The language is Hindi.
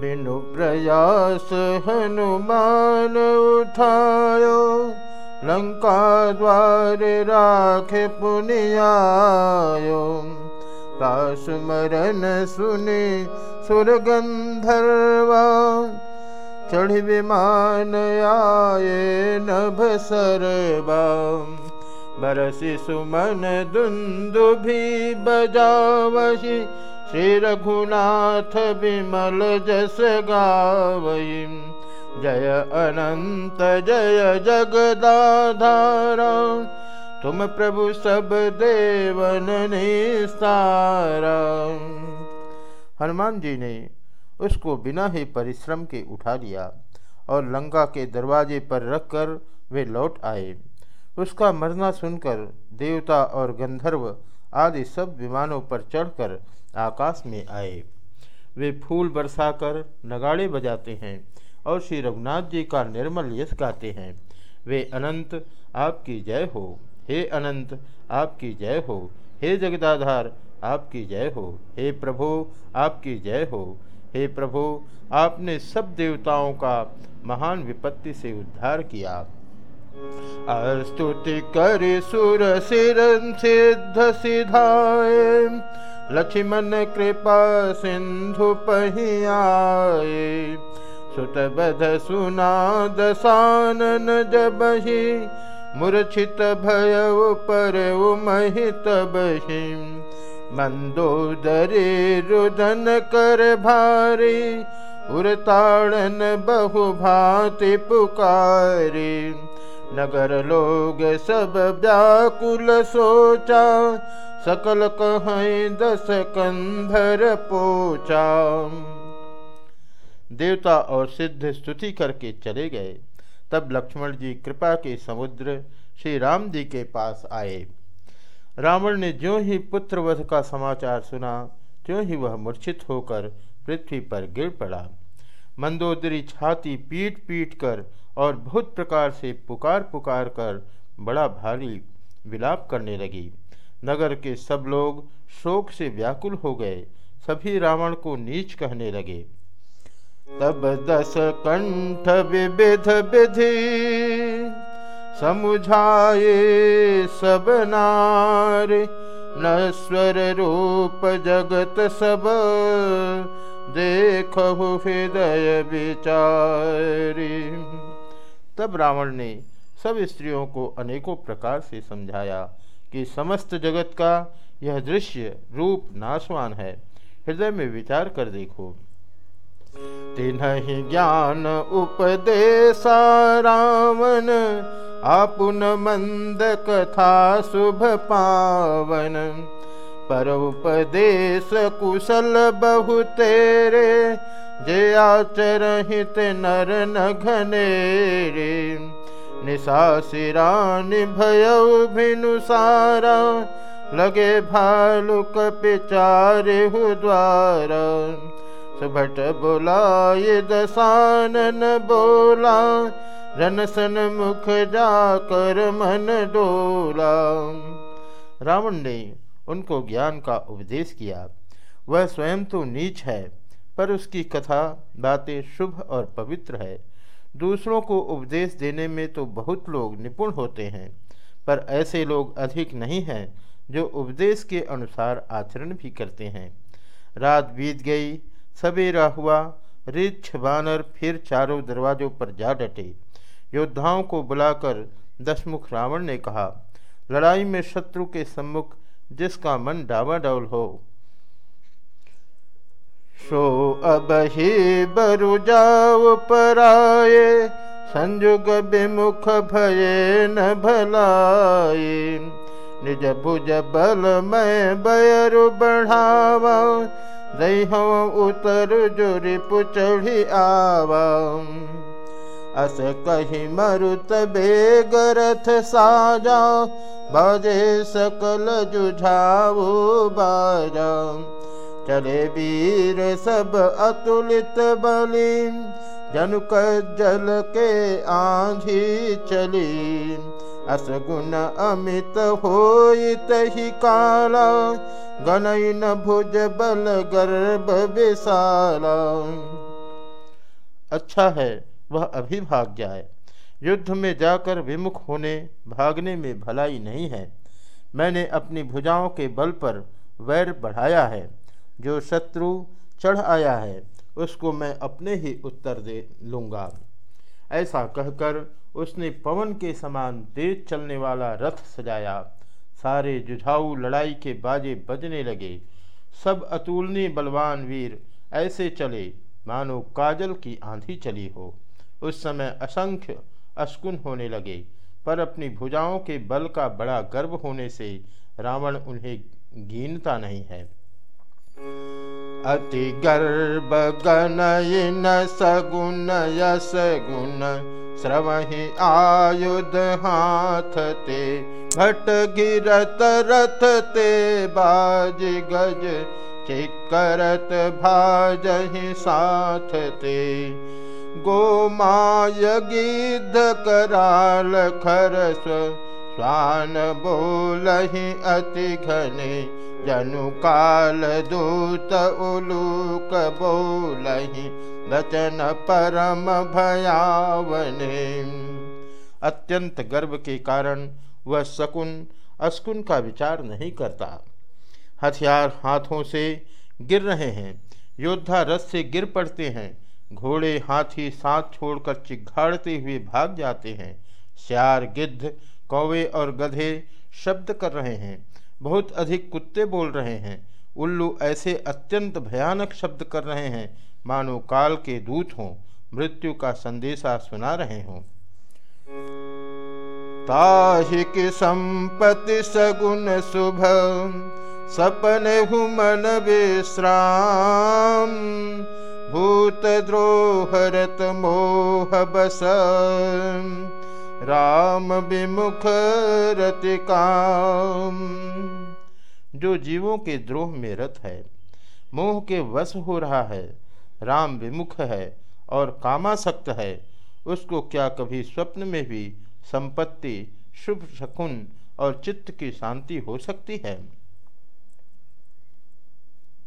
बिनु प्रयास हनुमान उठायो। लंका द्वार राखे पुनियायो। कासुमरन सुने सुरगंधर्वा चढ़ विमान आए नभ सरबा बरसी सुमन दुंदु भी बजावही श्री रघुनाथ विमल जस गावई। जय अनंत, जय जगदाधारा। तुम प्रभु सब देवन निस्तारा। हनुमान जी ने उसको बिना ही परिश्रम के उठा लिया और लंका के दरवाजे पर रखकर वे लौट आए। उसका मरना सुनकर देवता और गंधर्व आदि सब विमानों पर चढ़कर आकाश में आए। वे फूल बरसाकर नगाड़े बजाते हैं और श्री रघुनाथ जी का निर्मल यश गाते हैं। वे अनंत, आपकी जय हो। हे अनंत, आपकी जय हो। हे जगदाधार, आपकी जय हो। हे प्रभु, आपकी जय हो। हे प्रभु, आपने सब देवताओं का महान विपत्ति से उद्धार किया। स्तुति कर सुर सिर सिद्ध सिधाए लक्ष्मण कृपा सिंधु पहियाए सुत बध सुना दसानन जबहि, मूर्छित भय पर महित बहि मंदोदरे रुदन कर भारी, उरताड़न बहु भांति पुकारी। नगर लोग सब व्याकुल सोचा, सकल कहें दस कंधर पोचा। देवता और सिद्ध स्तुति करके चले गए। तब लक्ष्मण जी कृपा के समुद्र श्री राम जी के पास आए। रावण ने जो ही पुत्रवध का समाचार सुना, त्यों ही वह मूर्छित होकर पृथ्वी पर गिर पड़ा। मंदोदरी छाती पीट पीट कर और बहुत प्रकार से पुकार पुकार कर बड़ा भारी विलाप करने लगी। नगर के सब लोग शोक से व्याकुल हो गए। सभी रावण को नीच कहने लगे। तब दस कंठ विविध विधि समुझाए सब नार। नस्वर रूप जगत सब देखो हृदय विचारी। तब रावण ने सब स्त्रियों को अनेकों प्रकार से समझाया कि समस्त जगत का यह दृश्य रूप नाशवान है। हृदय में विचार कर देखो। तिन्ह ज्ञान उपदेशा रावण आपुन मंद कथा शुभ पावन। पर उपदेश कुशल बहु तेरे जे आचरहित नर न घनेरे निशा सिरानि भय भिनुसारा लगे भालुक पिचारे द्वार। सुभट बोलाए दसानन बोला रनसन मुख जाकर मन डोला। रावण ने उनको ज्ञान का उपदेश किया। वह स्वयं तो नीच है, पर उसकी कथा, बातें शुभ और पवित्र है। दूसरों को उपदेश देने में तो बहुत लोग निपुण होते हैं, पर ऐसे लोग अधिक नहीं हैं, जो उपदेश के अनुसार आचरण भी करते हैं। रात बीत गई, सवेरा हुआ रिछ बानर फिर चारों दरवाजों पर जा डटे। योद्धाओं को बुलाकर दशमुख रावण ने कहा, लड़ाई में शत्रु के सम्मुख जिसका मन डावाडौल हो। सो अब ही बरु जाओ पराए संजुग विमुख भये न भलाए निज भुज बल मैं बयरु बढ़ावा दह उतर जुरी पुचढ़ी आवा। अस कही मरुत बेगरथ साजा, बाजे सकल जुझाऊ बाजा। चले वीर सब अतुलित बलि, जनुक जल के आंधी चली। असगुण अमित हो ही काला, गनई न भुज बल गर्भ विशाला। अच्छा है। वह अभी भाग जाए युद्ध में जाकर विमुख होने, भागने में भलाई नहीं है। मैंने अपनी भुजाओं के बल पर वैर बढ़ाया है। जो शत्रु चढ़ आया है, उसको मैं अपने ही उत्तर दे लूँगा। ऐसा कहकर उसने पवन के समान तेज चलने वाला रथ सजाया। सारे जुझाऊ लड़ाई के बाजे बजने लगे। सब अतुलनीय बलवान वीर ऐसे चले, मानो काजल की आंधी चली हो। उस समय असंख्य अस्कुन होने लगे। पर अपनी भुजाओं के बल का बड़ा गर्व होने से रावण उन्हें गिनता नहीं है। अति गर्भ गणयन सगुन यस गुण, श्रवहि आयुध हाथ ते, भट गिरत रथ ते बाज गज, चिकरत भाजहि साथ ते। गोमाय गिद्ध कराल खरस स्वान बोलहि अति घने। जनु काल दूत उलूक बोलहि वचन परम भयावने। अत्यंत गर्व के कारण वह शकुन अस्कुन का विचार नहीं करता। हथियार हाथों से गिर रहे हैं, योद्धा रथ से गिर पड़ते हैं घोड़े हाथी साथ छोड़कर चिघाड़ते हुए भाग जाते हैं। श्यार, गिद्ध, कौवे और गधे शब्द कर रहे हैं। बहुत अधिक कुत्ते बोल रहे हैं। उल्लू ऐसे अत्यंत भयानक शब्द कर रहे हैं, मानो काल के दूत हों, मृत्यु का संदेशा सुना रहे हों। ताहिक संपत्ति सगुन शुभ, सपन हुमन विश्राम भूत द्रोहरत मोह बस राम विमुख रतिकाम जो जीवों के द्रोह में रत है, मोह के वश हो रहा है, राम विमुख है और कामासक्त है, उसको क्या कभी स्वप्न में भी संपत्ति, शुभ शकुन और चित्त की शांति हो सकती है?